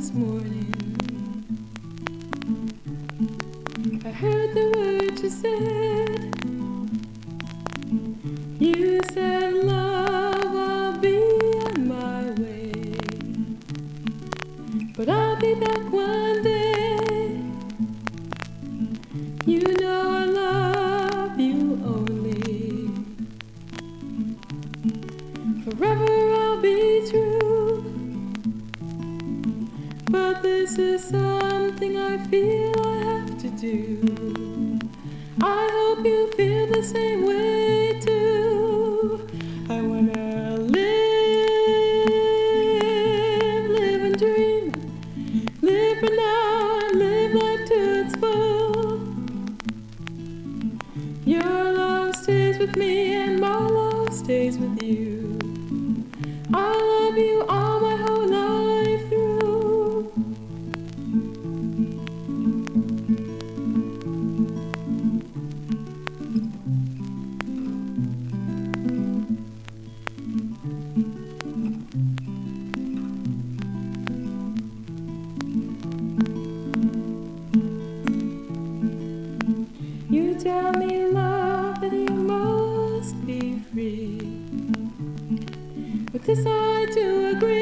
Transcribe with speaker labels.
Speaker 1: this morning. I heard the words you said. You said, Love, I'll be on my way. But I'll be back one day. You know. But this is something I feel I have to do. I hope you feel the same way too. I wanna live, live and dream. Live for now and live life to its full. Your love stays with me and my love stays with you. I love you all tell me, love, that you must be free. With this, I do agree.